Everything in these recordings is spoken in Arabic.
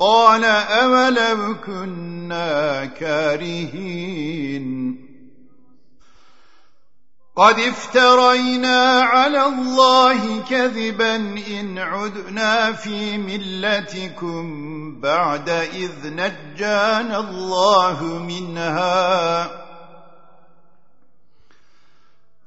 قال أولو كنا كارهين قد افترينا على الله كذبا إن عدنا في ملتكم بعد إذ نجانا الله منها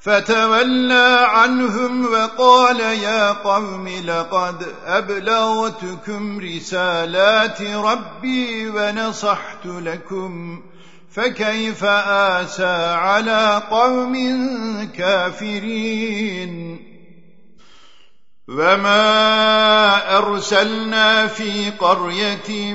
فتولى عنهم وقال يا قوم لقد أبلغتكم رسالات ربي ونصحت لكم فكيف آسى على قوم كافرين؟ وما أرسلنا في قرية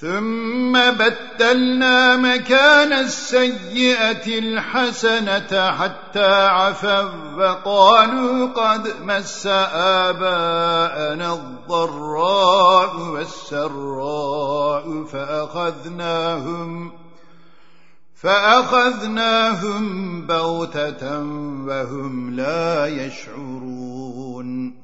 ثم بدلنا مكان السيئة الحسنة حتى عفوا وقالوا قد مس آباءنا الضراء والسراء فأخذناهم فأخذناهم بغتة وهم لا يشعرون